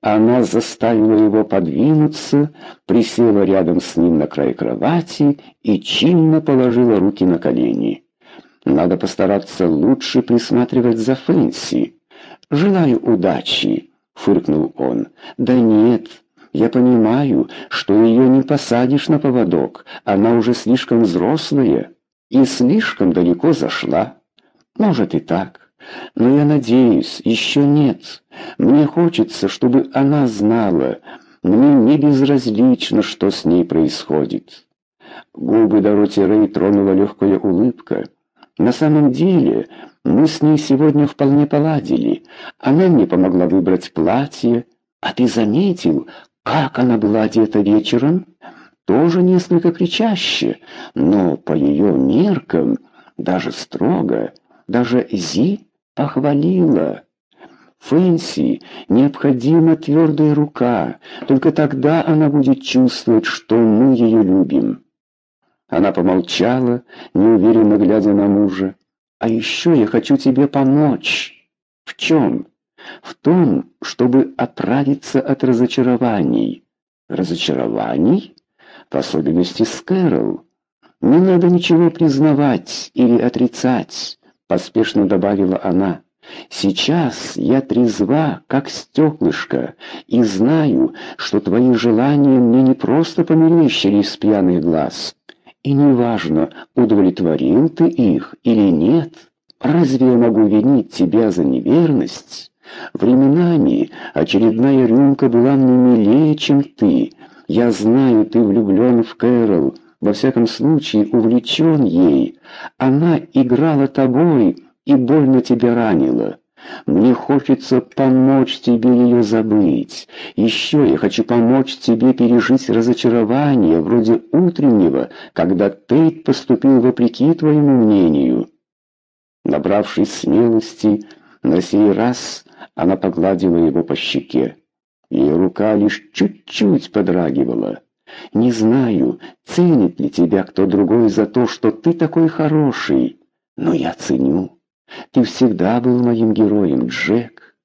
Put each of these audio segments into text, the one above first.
Она заставила его подвинуться, присела рядом с ним на край кровати и чинно положила руки на колени. Надо постараться лучше присматривать за Фэнси. «Желаю удачи», — фыркнул он. «Да нет, я понимаю, что ее не посадишь на поводок. Она уже слишком взрослая и слишком далеко зашла. Может и так». Но я надеюсь, еще нет. Мне хочется, чтобы она знала. Мне не безразлично, что с ней происходит. Губы Дороти Рэй тронула легкая улыбка. На самом деле, мы с ней сегодня вполне поладили. Она мне помогла выбрать платье. А ты заметил, как она была одета вечером? Тоже несколько кричаще, но по ее меркам даже строго. Даже Зи похвалила. Фэнси необходима твердая рука, только тогда она будет чувствовать, что мы ее любим. Она помолчала, неуверенно глядя на мужа. «А еще я хочу тебе помочь». «В чем?» «В том, чтобы оправиться от разочарований». «Разочарований?» «В особенности с Кэрол. Не надо ничего признавать или отрицать поспешно добавила она. Сейчас я трезва, как стеклышко, и знаю, что твои желания мне не просто померещились с пьяных глаз. И неважно, удовлетворил ты их или нет. Разве я могу винить тебя за неверность? Временами очередная рюмка была мне милее, чем ты. Я знаю, ты влюблен в Кэрол, во всяком случае увлечен ей. Она играла тобой и больно тебя ранила. Мне хочется помочь тебе ее забыть. Еще я хочу помочь тебе пережить разочарование, вроде утреннего, когда Тейт поступил вопреки твоему мнению. Набравшись смелости, на сей раз она погладила его по щеке. Ее рука лишь чуть-чуть подрагивала. Не знаю, ценит ли тебя кто другой за то, что ты такой хороший, но я ценю. Ты всегда был моим героем, Джек.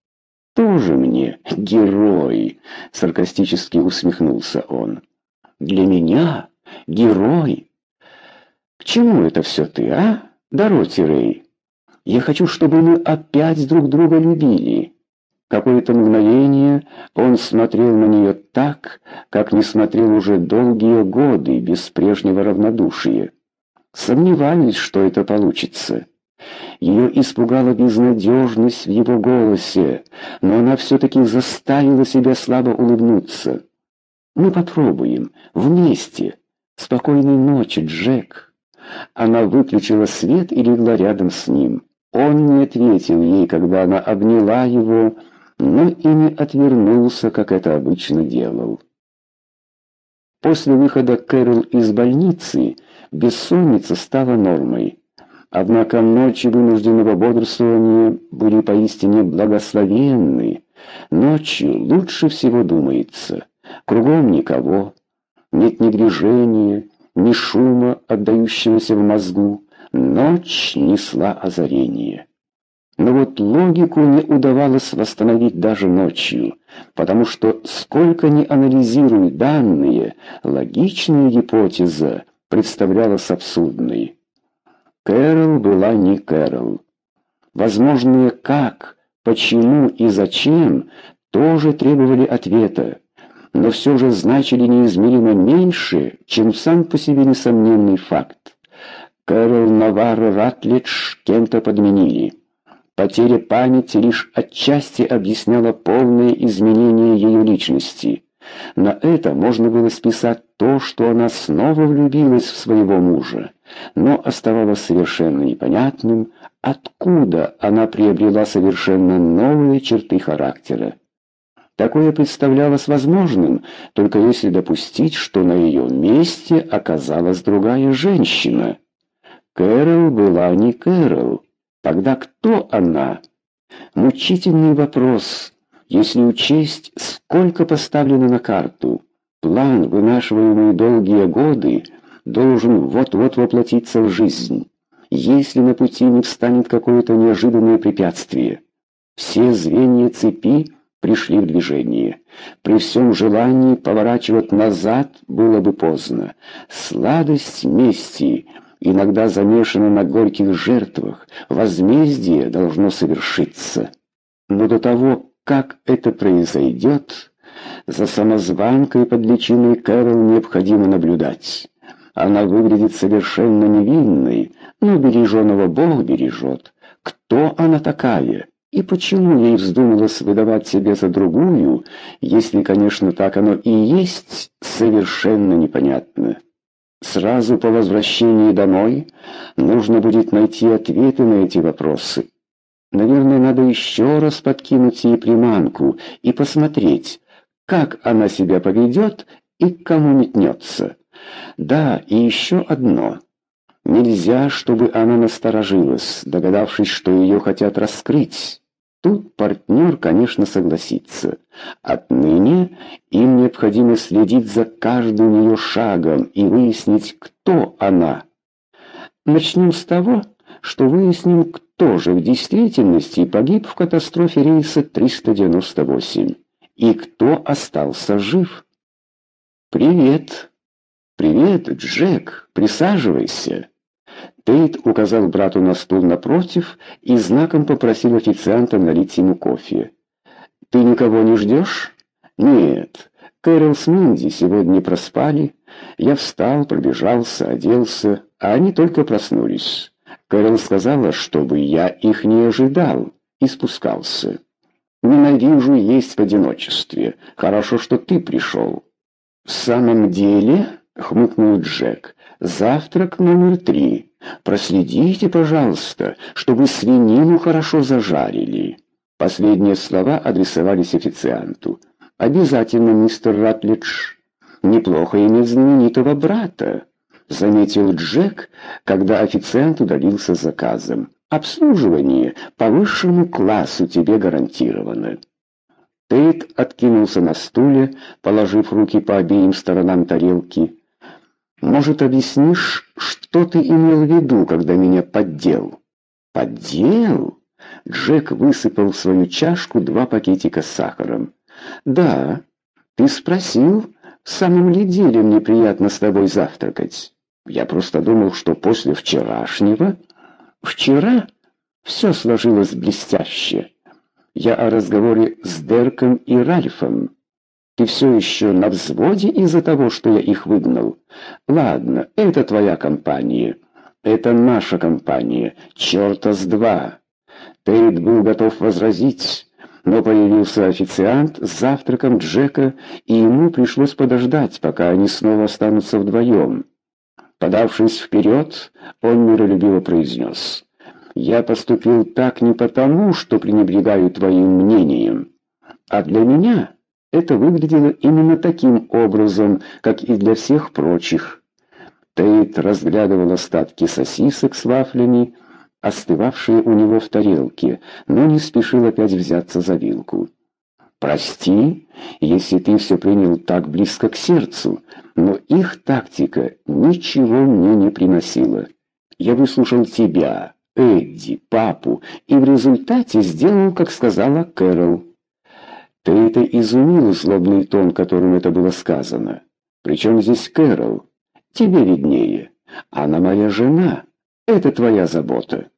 Тоже мне герой, саркастически усмехнулся он. Для меня герой. К чему это все ты, а, Дороти Рэй? Я хочу, чтобы мы опять друг друга любили. Какое-то мгновение он смотрел на нее так, как не смотрел уже долгие годы, без прежнего равнодушия. Сомневались, что это получится. Ее испугала безнадежность в его голосе, но она все-таки заставила себя слабо улыбнуться. «Мы попробуем. Вместе. Спокойной ночи, Джек». Она выключила свет и легла рядом с ним. Он не ответил ей, когда она обняла его, но и не отвернулся, как это обычно делал. После выхода Кэрол из больницы бессонница стала нормой. Однако ночи вынужденного бодрствования были поистине благословенны. Ночью лучше всего думается. Кругом никого. Нет ни движения, ни шума, отдающегося в мозгу. Ночь несла озарение. Но вот логику не удавалось восстановить даже ночью, потому что сколько ни анализируй данные, логичная гипотеза представлялась абсурдной. Кэрол была не Кэрол. Возможные как, почему и зачем тоже требовали ответа, но все же значили неизмеримо меньше, чем сам по себе несомненный факт. Кэрол Наварро Ратлидж кем-то подменили. Потеря памяти лишь отчасти объясняла полное изменение ее личности. На это можно было списать то, что она снова влюбилась в своего мужа, но оставалось совершенно непонятным, откуда она приобрела совершенно новые черты характера. Такое представлялось возможным, только если допустить, что на ее месте оказалась другая женщина. Кэрол была не Кэрол. Тогда кто она? Мучительный вопрос, если учесть, сколько поставлено на карту. План, вынашиваемый долгие годы, должен вот-вот воплотиться в жизнь, если на пути не встанет какое-то неожиданное препятствие. Все звенья цепи пришли в движение. При всем желании поворачивать назад было бы поздно. Сладость мести иногда замешана на горьких жертвах. Возмездие должно совершиться. Но до того, как это произойдет, за самозванкой под личиной Кэрол необходимо наблюдать. Она выглядит совершенно невинной, но береженого Бог бережет. Кто она такая? И почему ей вздумалось выдавать себя за другую, если, конечно, так оно и есть, совершенно непонятно. Сразу по возвращении домой нужно будет найти ответы на эти вопросы. Наверное, надо еще раз подкинуть ей приманку и посмотреть, как она себя поведет и к кому метнется. Да, и еще одно. Нельзя, чтобы она насторожилась, догадавшись, что ее хотят раскрыть. Тут партнер, конечно, согласится. Отныне им необходимо следить за каждым ее шагом и выяснить, кто она. Начнем с того, что выясним, кто же в действительности погиб в катастрофе рейса 398 и кто остался жив. «Привет!» «Привет, Джек! Присаживайся!» Тейт указал брату на стул напротив и знаком попросил официанта налить ему кофе. «Ты никого не ждешь?» «Нет. Кэрол с Минди сегодня проспали. Я встал, пробежался, оделся, а они только проснулись. Кэрол сказала, чтобы я их не ожидал, и спускался. Ненавижу есть в одиночестве. Хорошо, что ты пришел». «В самом деле?» — хмыкнул Джек. «Завтрак номер три. Проследите, пожалуйста, чтобы свинину хорошо зажарили». Последние слова адресовались официанту. «Обязательно, мистер Ратлидж. Неплохо иметь знаменитого брата», — заметил Джек, когда официант удалился заказом. «Обслуживание по высшему классу тебе гарантировано». Тейт откинулся на стуле, положив руки по обеим сторонам тарелки. Может, объяснишь, что ты имел в виду, когда меня поддел? Поддел? Джек высыпал в свою чашку два пакетика с сахаром. Да, ты спросил, в самом ли деле мне приятно с тобой завтракать. Я просто думал, что после вчерашнего... Вчера все сложилось блестяще. Я о разговоре с Дерком и Ральфом. Ты все еще на взводе из-за того, что я их выгнал? Ладно, это твоя компания. Это наша компания. Черта с два. Тейт был готов возразить, но появился официант с завтраком Джека, и ему пришлось подождать, пока они снова останутся вдвоем. Подавшись вперед, он миролюбиво произнес. «Я поступил так не потому, что пренебрегаю твоим мнением, а для меня...» Это выглядело именно таким образом, как и для всех прочих. Тейт разглядывал остатки сосисок с вафлями, остывавшие у него в тарелке, но не спешил опять взяться за вилку. «Прости, если ты все принял так близко к сердцу, но их тактика ничего мне не приносила. Я выслушал тебя, Эдди, папу, и в результате сделал, как сказала Кэрол». Ты это изумил злобный тон, которым это было сказано. Причем здесь Кэрол? Тебе виднее. Она моя жена. Это твоя забота.